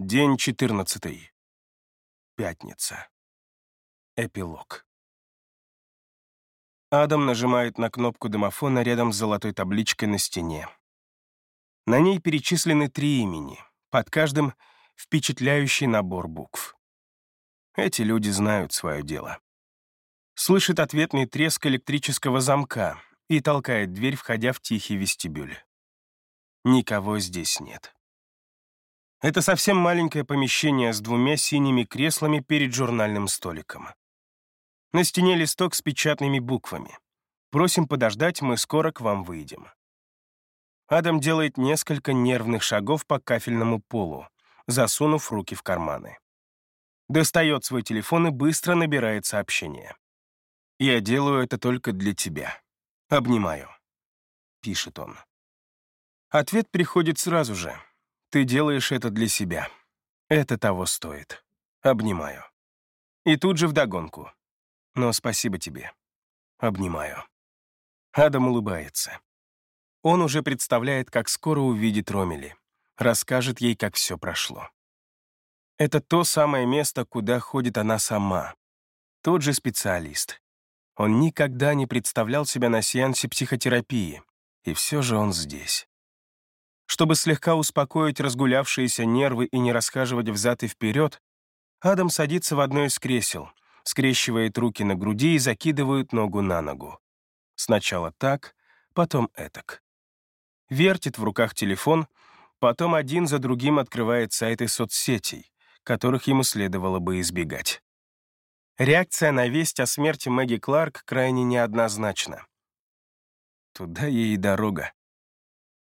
День 14. Пятница. Эпилог. Адам нажимает на кнопку домофона рядом с золотой табличкой на стене. На ней перечислены три имени, под каждым впечатляющий набор букв. Эти люди знают свое дело. Слышит ответный треск электрического замка и толкает дверь, входя в тихий вестибюль. Никого здесь нет. Это совсем маленькое помещение с двумя синими креслами перед журнальным столиком. На стене листок с печатными буквами. «Просим подождать, мы скоро к вам выйдем». Адам делает несколько нервных шагов по кафельному полу, засунув руки в карманы. Достает свой телефон и быстро набирает сообщение. «Я делаю это только для тебя. Обнимаю», — пишет он. Ответ приходит сразу же. Ты делаешь это для себя. Это того стоит. Обнимаю. И тут же вдогонку. Но спасибо тебе. Обнимаю. Адам улыбается. Он уже представляет, как скоро увидит Ромели. Расскажет ей, как все прошло. Это то самое место, куда ходит она сама. Тот же специалист. Он никогда не представлял себя на сеансе психотерапии, и все же он здесь. Чтобы слегка успокоить разгулявшиеся нервы и не расхаживать взад и вперед, Адам садится в одно из кресел, скрещивает руки на груди и закидывает ногу на ногу. Сначала так, потом этак. Вертит в руках телефон, потом один за другим открывает сайты соцсетей, которых ему следовало бы избегать. Реакция на весть о смерти Мэгги Кларк крайне неоднозначна. Туда ей и дорога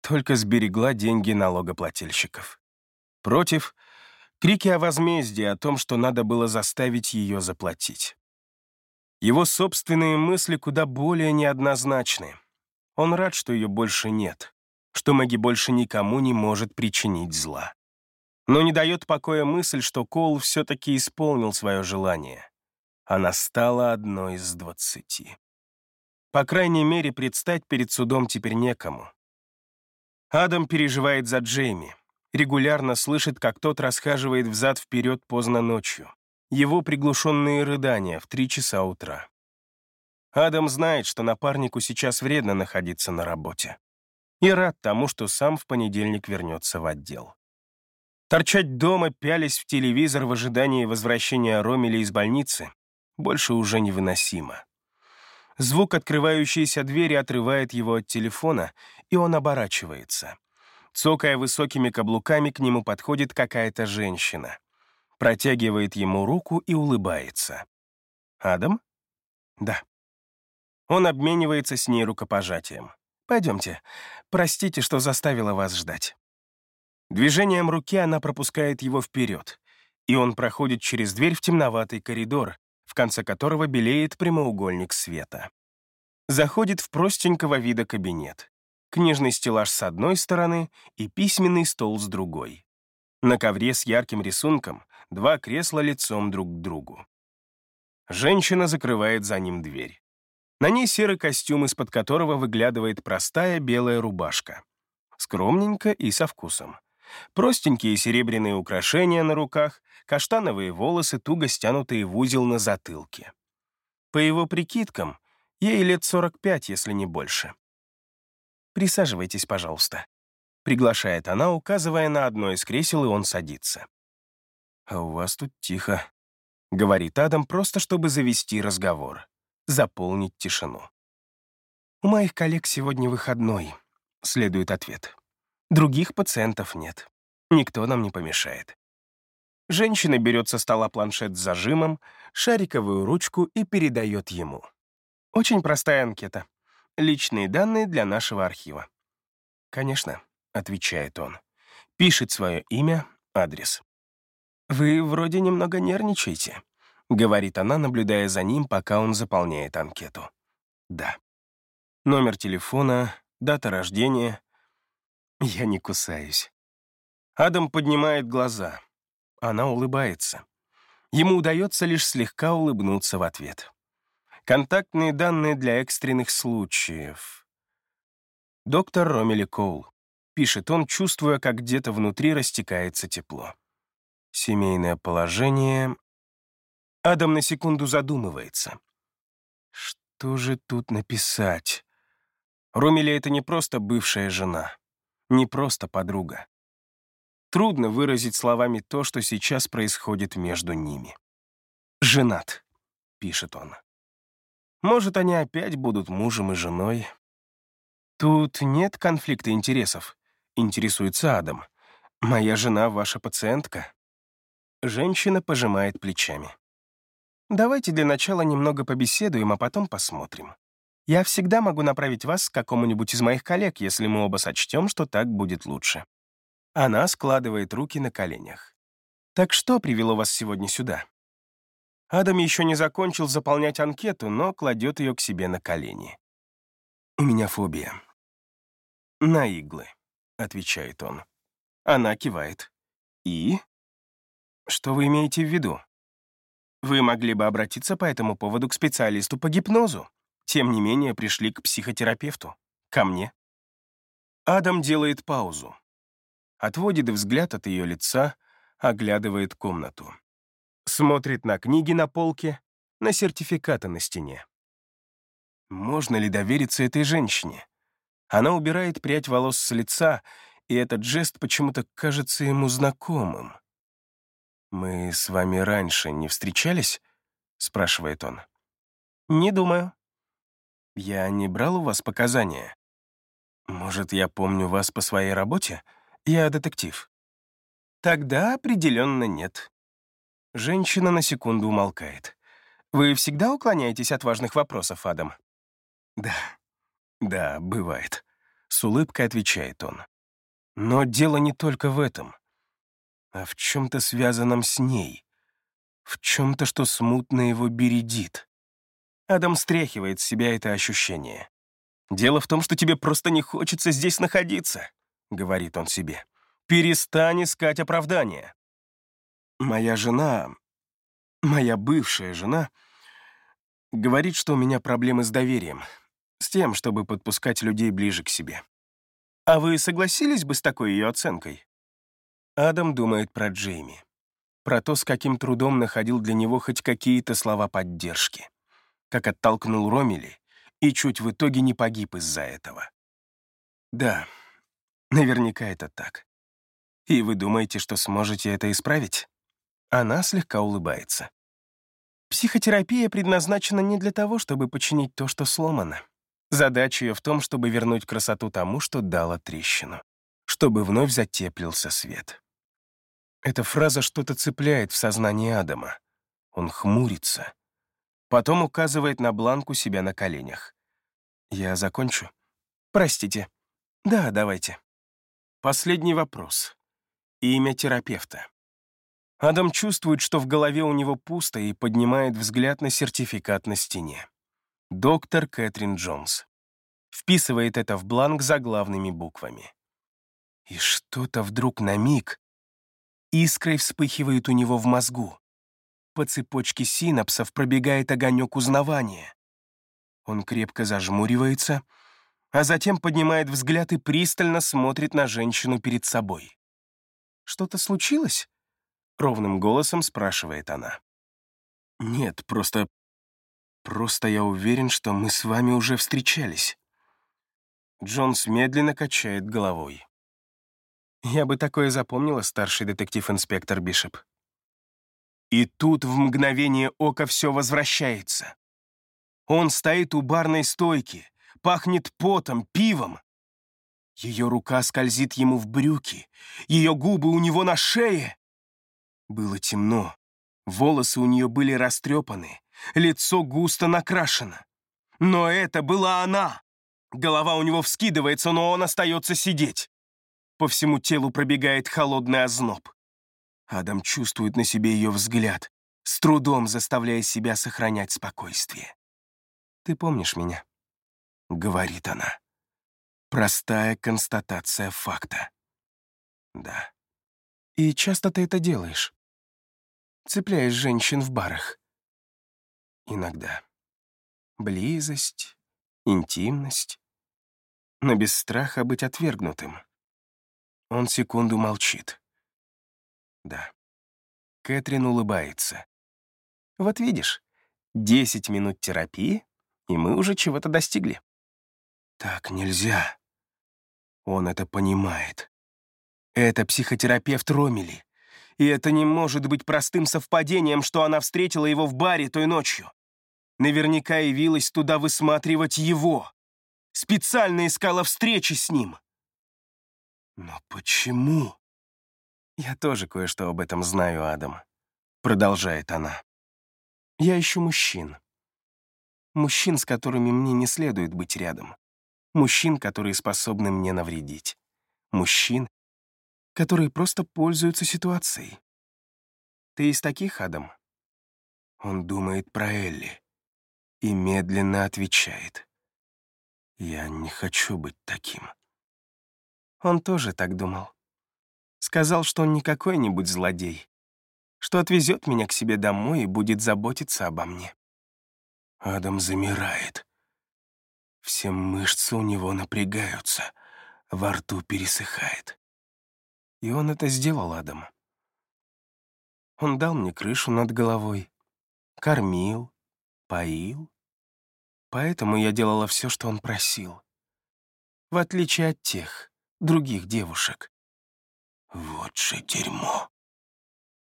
только сберегла деньги налогоплательщиков. Против — крики о возмездии, о том, что надо было заставить ее заплатить. Его собственные мысли куда более неоднозначны. Он рад, что ее больше нет, что Мэгги больше никому не может причинить зла. Но не дает покоя мысль, что Коул все-таки исполнил свое желание. Она стала одной из двадцати. По крайней мере, предстать перед судом теперь некому. Адам переживает за Джейми. Регулярно слышит, как тот расхаживает взад-вперед поздно ночью. Его приглушенные рыдания в три часа утра. Адам знает, что напарнику сейчас вредно находиться на работе. И рад тому, что сам в понедельник вернется в отдел. Торчать дома, пялись в телевизор в ожидании возвращения Ромеля из больницы, больше уже невыносимо. Звук открывающейся двери отрывает его от телефона, и он оборачивается. Цокая высокими каблуками, к нему подходит какая-то женщина. Протягивает ему руку и улыбается. «Адам?» «Да». Он обменивается с ней рукопожатием. «Пойдемте. Простите, что заставила вас ждать». Движением руки она пропускает его вперед, и он проходит через дверь в темноватый коридор, в конце которого белеет прямоугольник света. Заходит в простенького вида кабинет. Книжный стеллаж с одной стороны и письменный стол с другой. На ковре с ярким рисунком два кресла лицом друг к другу. Женщина закрывает за ним дверь. На ней серый костюм, из-под которого выглядывает простая белая рубашка. Скромненько и со вкусом. Простенькие серебряные украшения на руках, каштановые волосы, туго стянутые в узел на затылке. По его прикидкам, ей лет 45, если не больше. «Присаживайтесь, пожалуйста», — приглашает она, указывая на одно из кресел, и он садится. «А у вас тут тихо», — говорит Адам, просто чтобы завести разговор, заполнить тишину. «У моих коллег сегодня выходной», — следует ответ. Других пациентов нет. Никто нам не помешает. Женщина берет со стола планшет с зажимом, шариковую ручку и передает ему. Очень простая анкета. Личные данные для нашего архива. «Конечно», — отвечает он. Пишет свое имя, адрес. «Вы вроде немного нервничаете», — говорит она, наблюдая за ним, пока он заполняет анкету. «Да». Номер телефона, дата рождения, я не кусаюсь. Адам поднимает глаза. Она улыбается. Ему удается лишь слегка улыбнуться в ответ. Контактные данные для экстренных случаев. Доктор Ромели Коул. Пишет он, чувствуя, как где-то внутри растекается тепло. Семейное положение. Адам на секунду задумывается. Что же тут написать? Ромеля — это не просто бывшая жена, не просто подруга. Трудно выразить словами то, что сейчас происходит между ними. «Женат», — пишет он. Может, они опять будут мужем и женой. Тут нет конфликта интересов, интересуется Адам. Моя жена ваша пациентка. Женщина пожимает плечами. Давайте для начала немного побеседуем, а потом посмотрим. Я всегда могу направить вас к какому-нибудь из моих коллег, если мы оба сочтем, что так будет лучше. Она складывает руки на коленях. Так что привело вас сегодня сюда? Адам еще не закончил заполнять анкету, но кладет ее к себе на колени. «У меня фобия». «На иглы», — отвечает он. Она кивает. «И?» «Что вы имеете в виду?» «Вы могли бы обратиться по этому поводу к специалисту по гипнозу. Тем не менее, пришли к психотерапевту. Ко мне». Адам делает паузу. Отводит взгляд от ее лица, оглядывает комнату смотрит на книги на полке, на сертификаты на стене. Можно ли довериться этой женщине? Она убирает прядь волос с лица, и этот жест почему-то кажется ему знакомым. «Мы с вами раньше не встречались?» — спрашивает он. «Не думаю». «Я не брал у вас показания. Может, я помню вас по своей работе? Я детектив». «Тогда определенно нет», Женщина на секунду умолкает. «Вы всегда уклоняетесь от важных вопросов, Адам?» «Да, да, бывает», — с улыбкой отвечает он. «Но дело не только в этом, а в чем-то связанном с ней, в чем-то, что смутно его бередит». Адам стряхивает с себя это ощущение. «Дело в том, что тебе просто не хочется здесь находиться», — говорит он себе. «Перестань искать оправдания». Моя жена, моя бывшая жена, говорит, что у меня проблемы с доверием, с тем, чтобы подпускать людей ближе к себе. А вы согласились бы с такой ее оценкой? Адам думает про Джейми, про то, с каким трудом находил для него хоть какие-то слова поддержки, как оттолкнул Ромели и чуть в итоге не погиб из-за этого. Да, наверняка это так. И вы думаете, что сможете это исправить? Она слегка улыбается. Психотерапия предназначена не для того, чтобы починить то, что сломано. Задача ее в том, чтобы вернуть красоту тому, что дало трещину, чтобы вновь затеплился свет. Эта фраза что-то цепляет в сознании Адама. Он хмурится. Потом указывает на бланк у себя на коленях. «Я закончу?» «Простите». «Да, давайте». Последний вопрос. Имя терапевта. Адам чувствует, что в голове у него пусто и поднимает взгляд на сертификат на стене. Доктор Кэтрин Джонс. Вписывает это в бланк заглавными буквами. И что-то вдруг на миг искрой вспыхивает у него в мозгу. По цепочке синапсов пробегает огонек узнавания. Он крепко зажмуривается, а затем поднимает взгляд и пристально смотрит на женщину перед собой. «Что-то случилось?» — ровным голосом спрашивает она. «Нет, просто... Просто я уверен, что мы с вами уже встречались». Джонс медленно качает головой. «Я бы такое запомнила, старший детектив-инспектор Бишоп». И тут в мгновение ока все возвращается. Он стоит у барной стойки, пахнет потом, пивом. Ее рука скользит ему в брюки, ее губы у него на шее. Было темно. Волосы у нее были растрепаны, лицо густо накрашено. Но это была она! Голова у него вскидывается, но он остается сидеть. По всему телу пробегает холодный озноб. Адам чувствует на себе ее взгляд, с трудом заставляя себя сохранять спокойствие. «Ты помнишь меня?» — говорит она. Простая констатация факта. «Да». «И часто ты это делаешь?» «Цепляешь женщин в барах?» «Иногда. Близость, интимность, но без страха быть отвергнутым». Он секунду молчит. «Да». Кэтрин улыбается. «Вот видишь, 10 минут терапии, и мы уже чего-то достигли». «Так нельзя». Он это понимает. Это психотерапевт Ромели. И это не может быть простым совпадением, что она встретила его в баре той ночью. Наверняка явилась туда высматривать его. Специально искала встречи с ним. Но почему? Я тоже кое-что об этом знаю, Адам. Продолжает она. Я ищу мужчин. Мужчин, с которыми мне не следует быть рядом. Мужчин, которые способны мне навредить. Мужчин, которые просто пользуются ситуацией. Ты из таких, Адам? Он думает про Элли и медленно отвечает. Я не хочу быть таким. Он тоже так думал. Сказал, что он не какой-нибудь злодей, что отвезет меня к себе домой и будет заботиться обо мне. Адам замирает. Все мышцы у него напрягаются, во рту пересыхает. И он это сделал, Адам. Он дал мне крышу над головой, кормил, поил. Поэтому я делала все, что он просил. В отличие от тех, других девушек. Вот же дерьмо.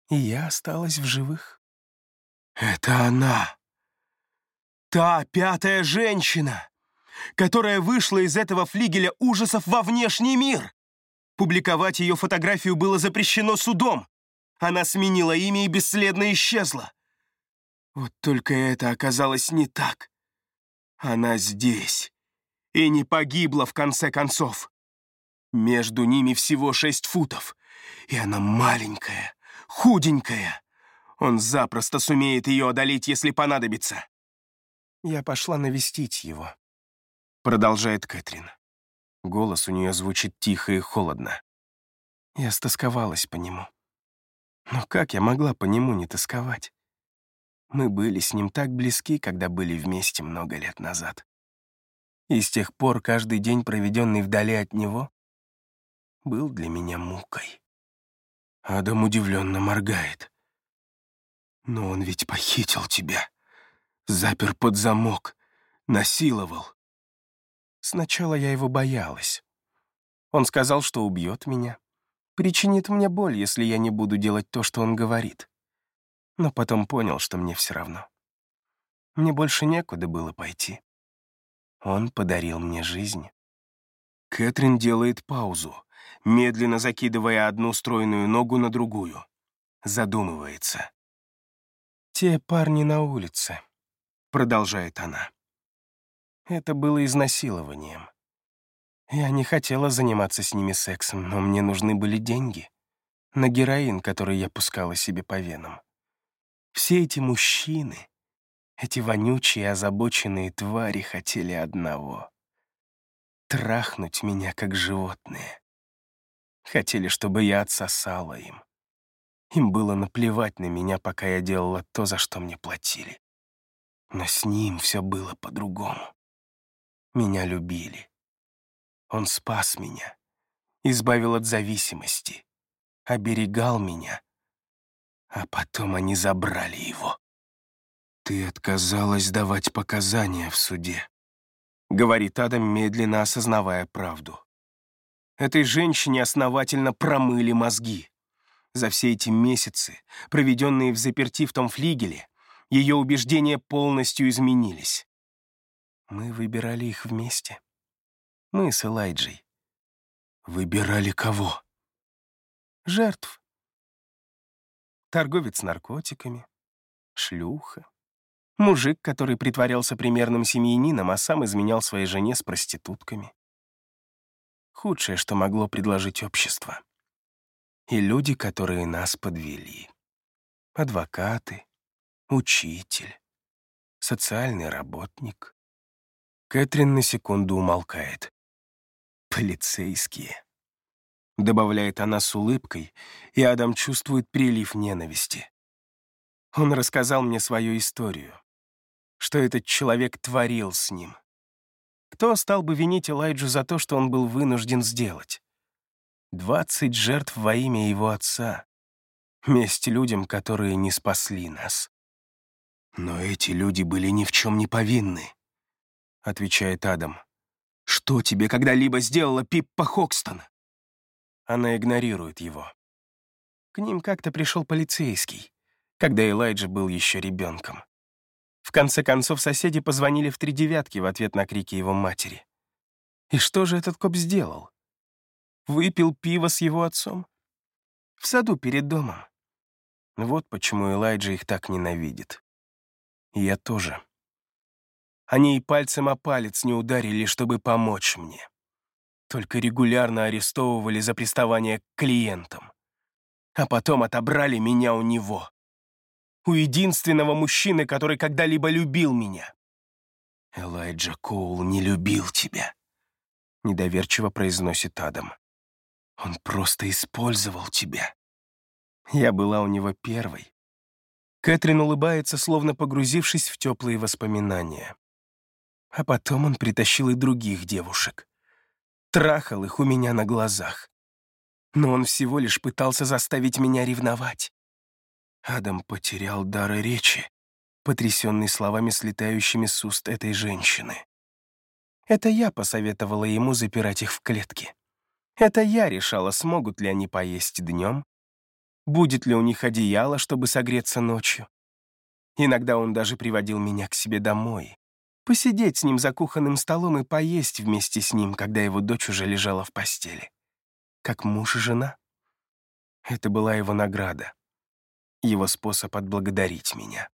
И я осталась в живых. Это она. Та пятая женщина, которая вышла из этого флигеля ужасов во внешний мир. Публиковать ее фотографию было запрещено судом. Она сменила имя и бесследно исчезла. Вот только это оказалось не так. Она здесь. И не погибла в конце концов. Между ними всего шесть футов. И она маленькая, худенькая. Он запросто сумеет ее одолеть, если понадобится. Я пошла навестить его. Продолжает Кэтрин. Голос у нее звучит тихо и холодно. Я стосковалась по нему. Но как я могла по нему не тосковать? Мы были с ним так близки, когда были вместе много лет назад. И с тех пор каждый день, проведенный вдали от него, был для меня мукой. Адам удивленно моргает. «Но он ведь похитил тебя, запер под замок, насиловал. Сначала я его боялась. Он сказал, что убьет меня, причинит мне боль, если я не буду делать то, что он говорит. Но потом понял, что мне все равно. Мне больше некуда было пойти. Он подарил мне жизнь. Кэтрин делает паузу, медленно закидывая одну стройную ногу на другую. Задумывается. «Те парни на улице», — продолжает она. Это было изнасилованием. Я не хотела заниматься с ними сексом, но мне нужны были деньги. На героин, который я пускала себе по венам. Все эти мужчины, эти вонючие озабоченные твари хотели одного — трахнуть меня как животное. Хотели, чтобы я отсосала им. Им было наплевать на меня, пока я делала то, за что мне платили. Но с ним все было по-другому. Меня любили. Он спас меня, избавил от зависимости, оберегал меня, а потом они забрали его. «Ты отказалась давать показания в суде», — говорит Адам, медленно осознавая правду. Этой женщине основательно промыли мозги. За все эти месяцы, проведенные в заперти в том флигеле, ее убеждения полностью изменились. Мы выбирали их вместе. Мы с Элайджей. Выбирали кого? Жертв. Торговец наркотиками, шлюха, мужик, который притворялся примерным семьянином, а сам изменял своей жене с проститутками. Худшее, что могло предложить общество. И люди, которые нас подвели. Адвокаты, учитель, социальный работник, Кэтрин на секунду умолкает. «Полицейские», — добавляет она с улыбкой, и Адам чувствует прилив ненависти. Он рассказал мне свою историю, что этот человек творил с ним. Кто стал бы винить Элайджу за то, что он был вынужден сделать? Двадцать жертв во имя его отца. Месть людям, которые не спасли нас. «Но эти люди были ни в чем не повинны», — отвечает Адам. «Что тебе когда-либо сделала Пиппа Хокстон?» Она игнорирует его. К ним как-то пришел полицейский, когда Элайджа был еще ребенком. В конце концов, соседи позвонили в три девятки в ответ на крики его матери. И что же этот коп сделал? Выпил пиво с его отцом? В саду перед домом. Вот почему Элайджа их так ненавидит. И я тоже. Они и пальцем о палец не ударили, чтобы помочь мне. Только регулярно арестовывали за приставание к клиентам. А потом отобрали меня у него. У единственного мужчины, который когда-либо любил меня. «Элайджа Коул не любил тебя», — недоверчиво произносит Адам. «Он просто использовал тебя». Я была у него первой. Кэтрин улыбается, словно погрузившись в теплые воспоминания. А потом он притащил и других девушек. Трахал их у меня на глазах. Но он всего лишь пытался заставить меня ревновать. Адам потерял дар речи, потрясенный словами, слетающими с уст этой женщины. Это я посоветовала ему запирать их в клетке. Это я решала, смогут ли они поесть днем, будет ли у них одеяло, чтобы согреться ночью. Иногда он даже приводил меня к себе домой, посидеть с ним за кухонным столом и поесть вместе с ним, когда его дочь уже лежала в постели. Как муж и жена. Это была его награда, его способ отблагодарить меня.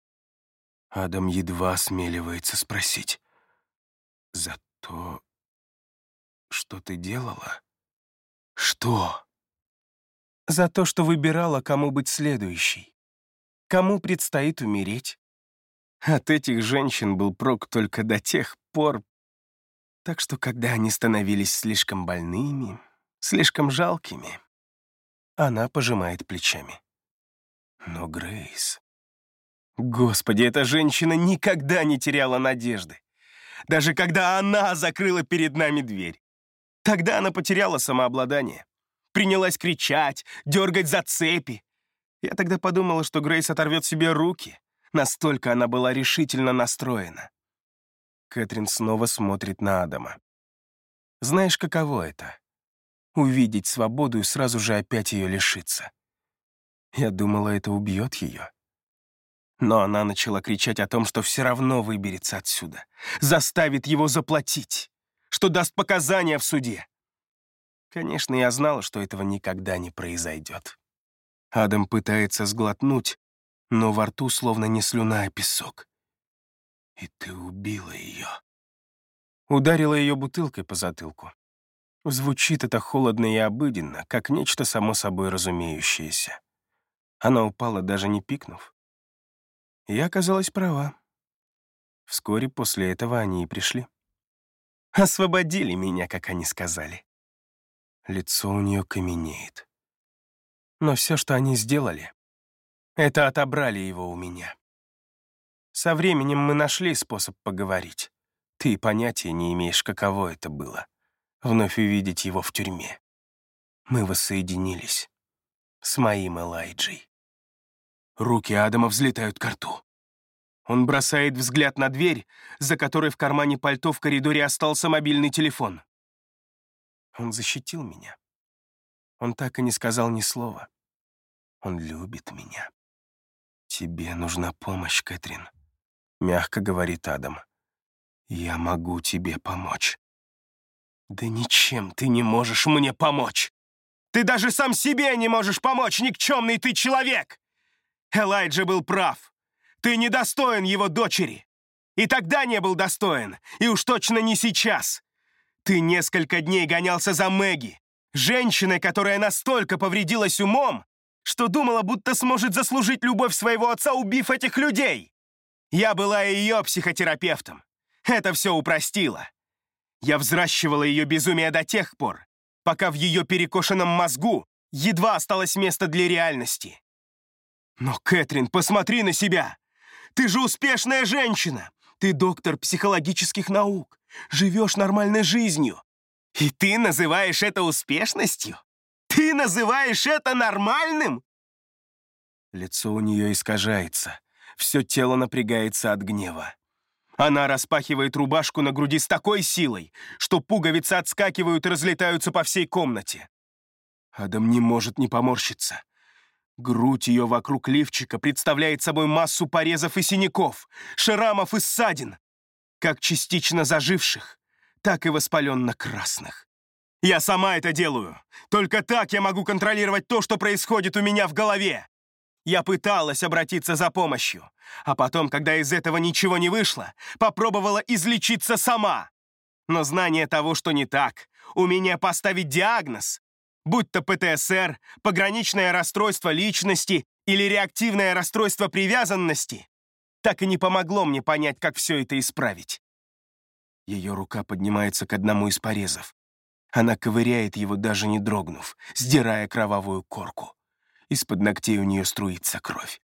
Адам едва осмеливается спросить. «За то, что ты делала?» «Что?» за то, что выбирала, кому быть следующей, кому предстоит умереть. От этих женщин был прок только до тех пор, так что когда они становились слишком больными, слишком жалкими, она пожимает плечами. Но Грейс... Господи, эта женщина никогда не теряла надежды. Даже когда она закрыла перед нами дверь. Тогда она потеряла самообладание принялась кричать, дергать за цепи. Я тогда подумала, что Грейс оторвет себе руки. Настолько она была решительно настроена. Кэтрин снова смотрит на Адама. Знаешь, каково это? Увидеть свободу и сразу же опять ее лишиться. Я думала, это убьет ее. Но она начала кричать о том, что все равно выберется отсюда, заставит его заплатить, что даст показания в суде. Конечно, я знала, что этого никогда не произойдет. Адам пытается сглотнуть, но во рту словно не слюна, а песок. И ты убила ее. Ударила ее бутылкой по затылку. Звучит это холодно и обыденно, как нечто само собой разумеющееся. Она упала, даже не пикнув. Я оказалась права. Вскоре после этого они и пришли. Освободили меня, как они сказали. Лицо у нее каменеет. Но все, что они сделали, это отобрали его у меня. Со временем мы нашли способ поговорить. Ты понятия не имеешь, каково это было — вновь увидеть его в тюрьме. Мы воссоединились с моим Элайджей. Руки Адама взлетают к рту. Он бросает взгляд на дверь, за которой в кармане пальто в коридоре остался мобильный телефон. Он защитил меня. Он так и не сказал ни слова. Он любит меня. «Тебе нужна помощь, Кэтрин», — мягко говорит Адам. «Я могу тебе помочь». «Да ничем ты не можешь мне помочь! Ты даже сам себе не можешь помочь, никчемный ты человек!» Элайджа был прав. Ты недостоин его дочери. И тогда не был достоин, и уж точно не сейчас. Ты несколько дней гонялся за Мэгги, женщиной, которая настолько повредилась умом, что думала, будто сможет заслужить любовь своего отца, убив этих людей. Я была ее психотерапевтом. Это все упростило. Я взращивала ее безумие до тех пор, пока в ее перекошенном мозгу едва осталось место для реальности. Но, Кэтрин, посмотри на себя! Ты же успешная женщина! Ты доктор психологических наук живешь нормальной жизнью. И ты называешь это успешностью? Ты называешь это нормальным? Лицо у нее искажается, все тело напрягается от гнева. Она распахивает рубашку на груди с такой силой, что пуговицы отскакивают и разлетаются по всей комнате. Адам не может не поморщиться. Грудь ее вокруг лифчика представляет собой массу порезов и синяков, шрамов и ссадин, как частично заживших, так и воспаленно-красных. Я сама это делаю. Только так я могу контролировать то, что происходит у меня в голове. Я пыталась обратиться за помощью, а потом, когда из этого ничего не вышло, попробовала излечиться сама. Но знание того, что не так, умение поставить диагноз, будь то ПТСР, пограничное расстройство личности или реактивное расстройство привязанности, так и не помогло мне понять, как все это исправить. Ее рука поднимается к одному из порезов. Она ковыряет его, даже не дрогнув, сдирая кровавую корку. Из-под ногтей у нее струится кровь.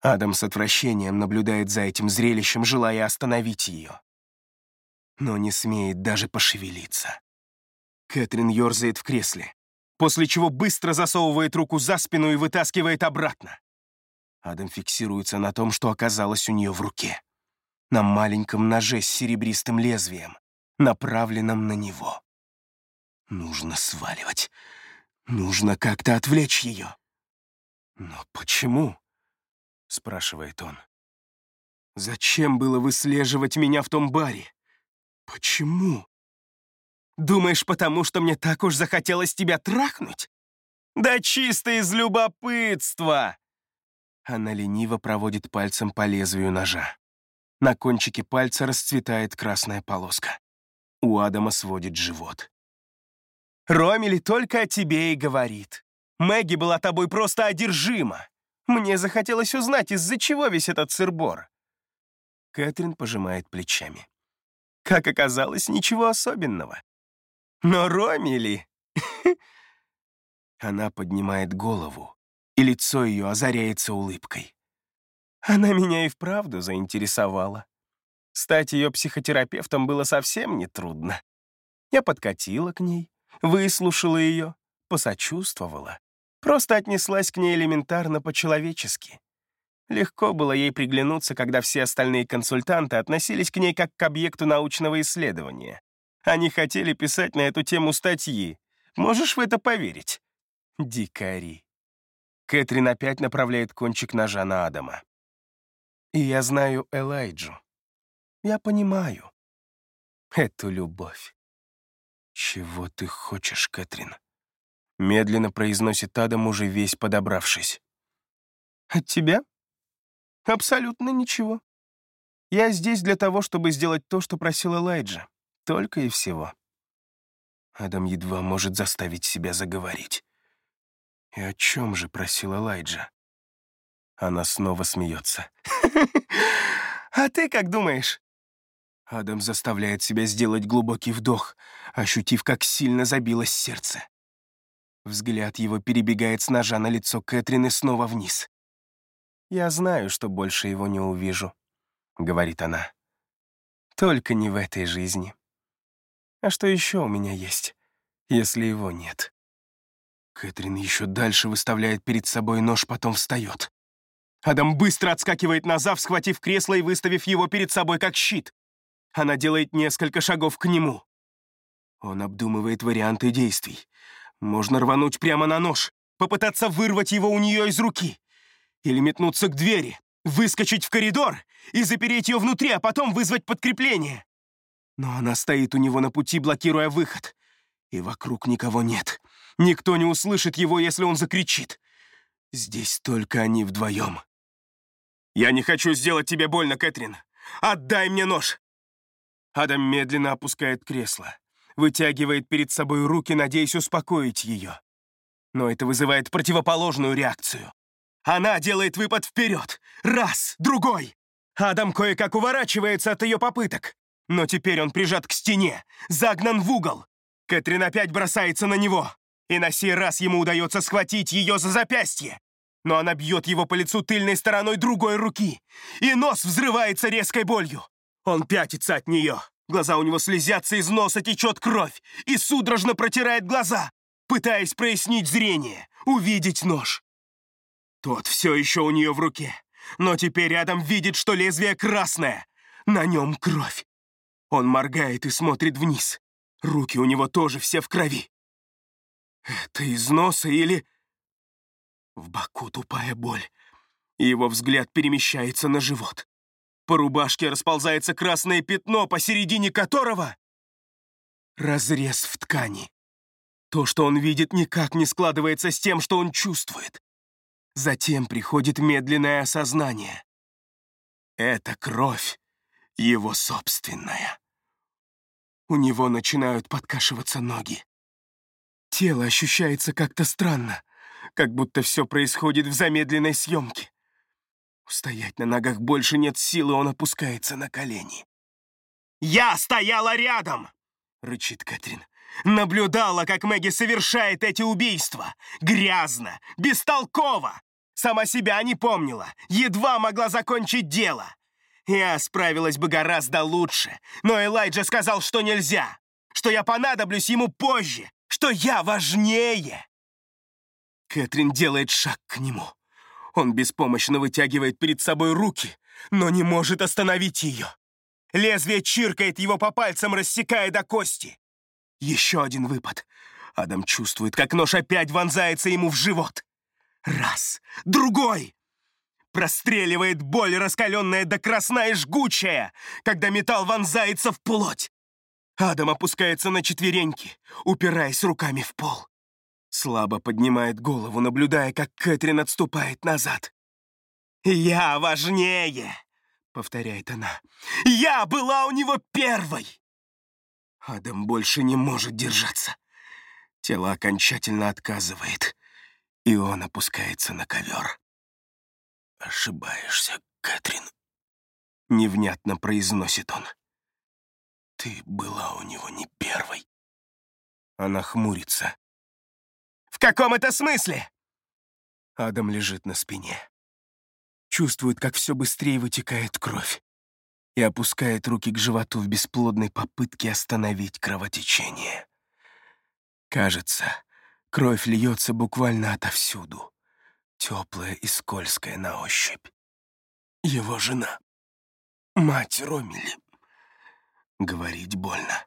Адам с отвращением наблюдает за этим зрелищем, желая остановить ее. Но не смеет даже пошевелиться. Кэтрин ерзает в кресле, после чего быстро засовывает руку за спину и вытаскивает обратно. Адам фиксируется на том, что оказалось у нее в руке. На маленьком ноже с серебристым лезвием, направленном на него. Нужно сваливать. Нужно как-то отвлечь ее. «Но почему?» — спрашивает он. «Зачем было выслеживать меня в том баре? Почему? Думаешь, потому что мне так уж захотелось тебя трахнуть? Да чисто из любопытства!» Она лениво проводит пальцем по лезвию ножа. На кончике пальца расцветает красная полоска. У Адама сводит живот. «Ромили только о тебе и говорит. Мэгги была тобой просто одержима. Мне захотелось узнать, из-за чего весь этот сырбор». Кэтрин пожимает плечами. Как оказалось, ничего особенного. Но Ромили... Она поднимает голову, и лицо ее озаряется улыбкой. Она меня и вправду заинтересовала. Стать ее психотерапевтом было совсем нетрудно. Я подкатила к ней, выслушала ее, посочувствовала. Просто отнеслась к ней элементарно по-человечески. Легко было ей приглянуться, когда все остальные консультанты относились к ней как к объекту научного исследования. Они хотели писать на эту тему статьи. Можешь в это поверить? Дикари. Кэтрин опять направляет кончик ножа на Адама. И я знаю Элайджу. Я понимаю эту любовь. Чего ты хочешь, Кэтрин? Медленно произносит Адам, уже весь подобравшись. «От тебя? Абсолютно ничего. Я здесь для того, чтобы сделать то, что просил Элайджа. Только и всего». Адам едва может заставить себя заговорить. «И о чем же просил Элайджа?» Она снова смеется. «А ты как думаешь?» Адам заставляет себя сделать глубокий вдох, ощутив, как сильно забилось сердце. Взгляд его перебегает с ножа на лицо Кэтрин и снова вниз. «Я знаю, что больше его не увижу», — говорит она. «Только не в этой жизни. А что еще у меня есть, если его нет?» Кэтрин еще дальше выставляет перед собой нож, потом встает. Адам быстро отскакивает назад, схватив кресло и выставив его перед собой как щит. Она делает несколько шагов к нему. Он обдумывает варианты действий. Можно рвануть прямо на нож, попытаться вырвать его у нее из руки. Или метнуться к двери, выскочить в коридор и запереть ее внутри, а потом вызвать подкрепление. Но она стоит у него на пути, блокируя выход. И вокруг никого нет. Никто не услышит его, если он закричит. Здесь только они вдвоем. «Я не хочу сделать тебе больно, Кэтрин. Отдай мне нож!» Адам медленно опускает кресло вытягивает перед собой руки, надеясь успокоить ее. Но это вызывает противоположную реакцию. Она делает выпад вперед. Раз, другой. Адам кое-как уворачивается от ее попыток. Но теперь он прижат к стене, загнан в угол. Кэтрин опять бросается на него. И на сей раз ему удается схватить ее за запястье. Но она бьет его по лицу тыльной стороной другой руки. И нос взрывается резкой болью. Он пятится от нее. Глаза у него слезятся, из носа течет кровь и судорожно протирает глаза, пытаясь прояснить зрение, увидеть нож. Тот все еще у нее в руке, но теперь рядом видит, что лезвие красное. На нем кровь. Он моргает и смотрит вниз. Руки у него тоже все в крови. Это из носа или... В боку тупая боль, его взгляд перемещается на живот. По рубашке расползается красное пятно, посередине которого... Разрез в ткани. То, что он видит, никак не складывается с тем, что он чувствует. Затем приходит медленное осознание. Это кровь, его собственная. У него начинают подкашиваться ноги. Тело ощущается как-то странно, как будто все происходит в замедленной съемке. Устоять на ногах больше нет силы, он опускается на колени. «Я стояла рядом!» — рычит Кэтрин. «Наблюдала, как Мэгги совершает эти убийства. Грязно, бестолково. Сама себя не помнила, едва могла закончить дело. Я справилась бы гораздо лучше, но Элайджа сказал, что нельзя, что я понадоблюсь ему позже, что я важнее!» Кэтрин делает шаг к нему. Он беспомощно вытягивает перед собой руки, но не может остановить ее. Лезвие чиркает его по пальцам, рассекая до кости. Еще один выпад. Адам чувствует, как нож опять вонзается ему в живот. Раз, другой. Простреливает боль, раскаленная до красна и жгучая, когда металл вонзается в плоть. Адам опускается на четвереньки, упираясь руками в пол. Слабо поднимает голову, наблюдая, как Кэтрин отступает назад. «Я важнее!» — повторяет она. «Я была у него первой!» Адам больше не может держаться. Тело окончательно отказывает, и он опускается на ковер. «Ошибаешься, Кэтрин», — невнятно произносит он. «Ты была у него не первой». Она хмурится. «В каком это смысле?» Адам лежит на спине. Чувствует, как все быстрее вытекает кровь и опускает руки к животу в бесплодной попытке остановить кровотечение. Кажется, кровь льется буквально отовсюду, теплая и скользкая на ощупь. Его жена, мать Ромили. Говорить больно.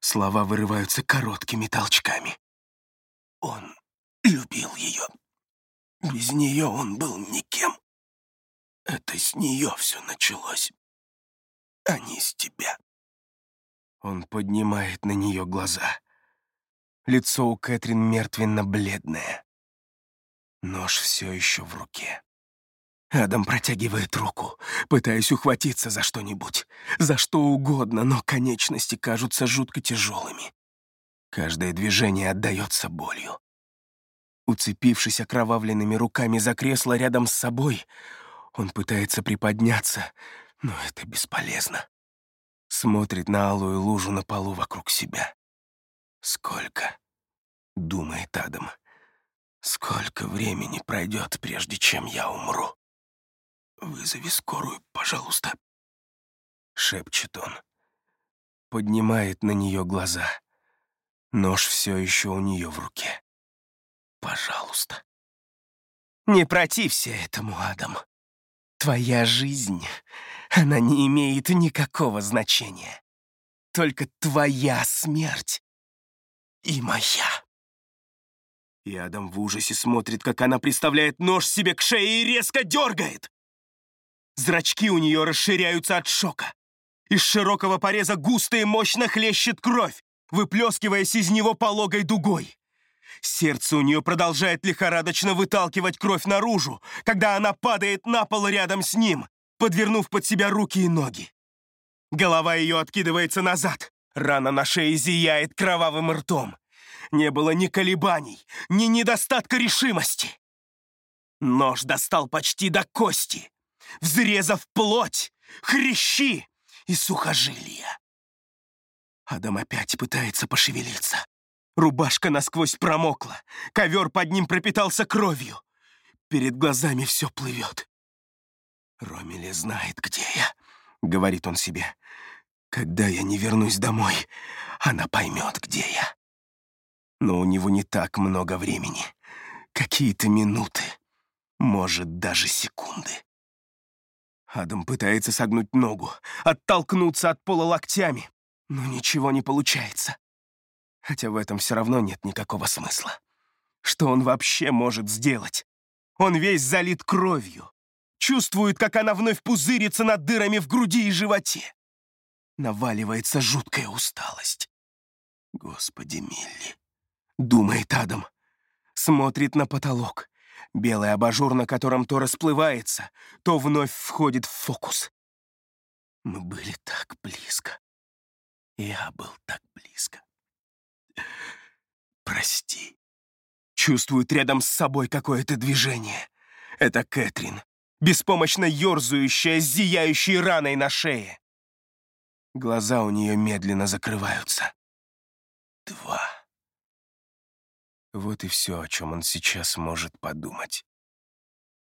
Слова вырываются короткими толчками. Он любил ее. Без нее он был никем. Это с нее все началось, а не с тебя. Он поднимает на нее глаза. Лицо у Кэтрин мертвенно-бледное. Нож все еще в руке. Адам протягивает руку, пытаясь ухватиться за что-нибудь, за что угодно, но конечности кажутся жутко тяжелыми. Каждое движение отдается болью. Уцепившись окровавленными руками за кресло рядом с собой, он пытается приподняться, но это бесполезно. Смотрит на алую лужу на полу вокруг себя. «Сколько?» — думает Адам. «Сколько времени пройдет, прежде чем я умру?» «Вызови скорую, пожалуйста», — шепчет он. Поднимает на нее глаза. Нож все еще у нее в руке. «Пожалуйста». «Не протився этому, Адам. Твоя жизнь, она не имеет никакого значения. Только твоя смерть и моя». И Адам в ужасе смотрит, как она приставляет нож себе к шее и резко дергает. Зрачки у нее расширяются от шока. Из широкого пореза густо и мощно хлещет кровь, выплескиваясь из него пологой дугой. Сердце у нее продолжает лихорадочно выталкивать кровь наружу, когда она падает на пол рядом с ним, подвернув под себя руки и ноги. Голова ее откидывается назад, рана на шее зияет кровавым ртом. Не было ни колебаний, ни недостатка решимости. Нож достал почти до кости, взрезав плоть, хрящи и сухожилия. Адам опять пытается пошевелиться. Рубашка насквозь промокла, ковер под ним пропитался кровью. Перед глазами все плывет. «Ромили знает, где я», — говорит он себе. «Когда я не вернусь домой, она поймет, где я». Но у него не так много времени. Какие-то минуты. может, даже секунды. Адам пытается согнуть ногу, оттолкнуться от пола локтями, но ничего не получается. Хотя в этом все равно нет никакого смысла. Что он вообще может сделать? Он весь залит кровью. Чувствует, как она вновь пузырится над дырами в груди и животе. Наваливается жуткая усталость. Господи, Милли, думает Адам. Смотрит на потолок. Белый абажур, на котором то расплывается, то вновь входит в фокус. Мы были так близко. Я был так близко. Прости. Чувствует рядом с собой какое-то движение. Это Кэтрин, беспомощно ерзающая с зияющей раной на шее. Глаза у нее медленно закрываются. Два. Вот и все, о чем он сейчас может подумать.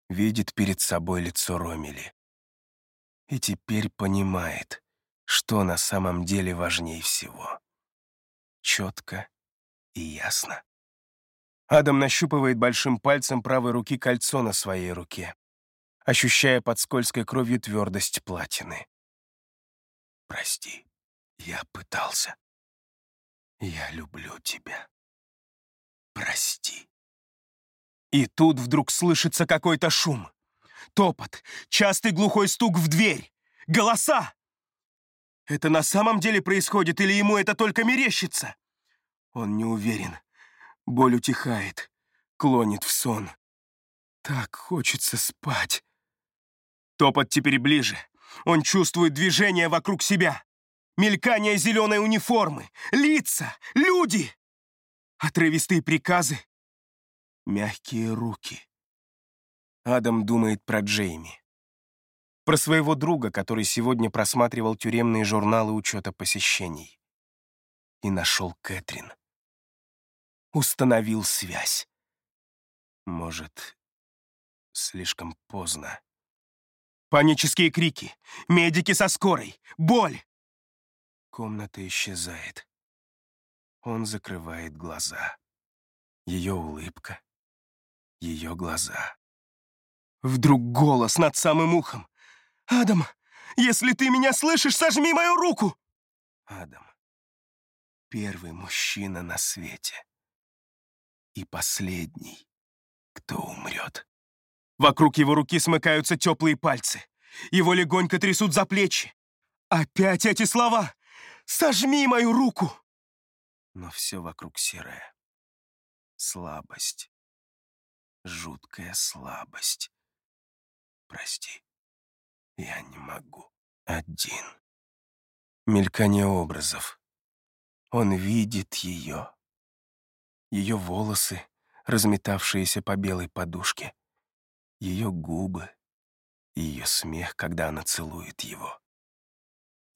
Видит перед собой лицо Ромели. И теперь понимает, что на самом деле важнее всего. Четко и ясно. Адам нащупывает большим пальцем правой руки кольцо на своей руке, ощущая под скользкой кровью твердость платины. «Прости, я пытался. Я люблю тебя» прости. И тут вдруг слышится какой-то шум. Топот, частый глухой стук в дверь, голоса. Это на самом деле происходит или ему это только мерещится? Он не уверен. Боль утихает, клонит в сон. Так хочется спать. Топот теперь ближе. Он чувствует движение вокруг себя. Мелькание зеленой униформы, лица, люди. Отрывистые приказы. Мягкие руки. Адам думает про Джейми. Про своего друга, который сегодня просматривал тюремные журналы учета посещений. И нашел Кэтрин. Установил связь. Может, слишком поздно. Панические крики, медики со скорой, боль. Комната исчезает. Он закрывает глаза. Ее улыбка, ее глаза. Вдруг голос над самым ухом. «Адам, если ты меня слышишь, сожми мою руку!» Адам. Первый мужчина на свете. И последний, кто умрет. Вокруг его руки смыкаются теплые пальцы. Его легонько трясут за плечи. Опять эти слова! «Сожми мою руку!» но все вокруг серое. Слабость. Жуткая слабость. Прости, я не могу. Один. Мелькание образов. Он видит ее. Ее волосы, разметавшиеся по белой подушке. Ее губы. Ее смех, когда она целует его.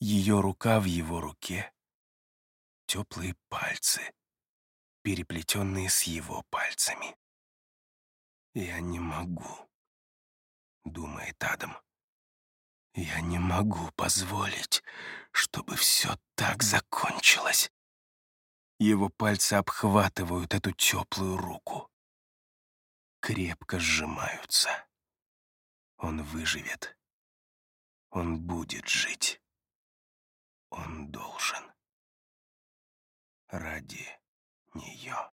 Ее рука в его руке теплые пальцы, переплетенные с его пальцами. «Я не могу», — думает Адам. «Я не могу позволить, чтобы все так закончилось». Его пальцы обхватывают эту теплую руку. Крепко сжимаются. Он выживет. Он будет жить. Он должен ради нее.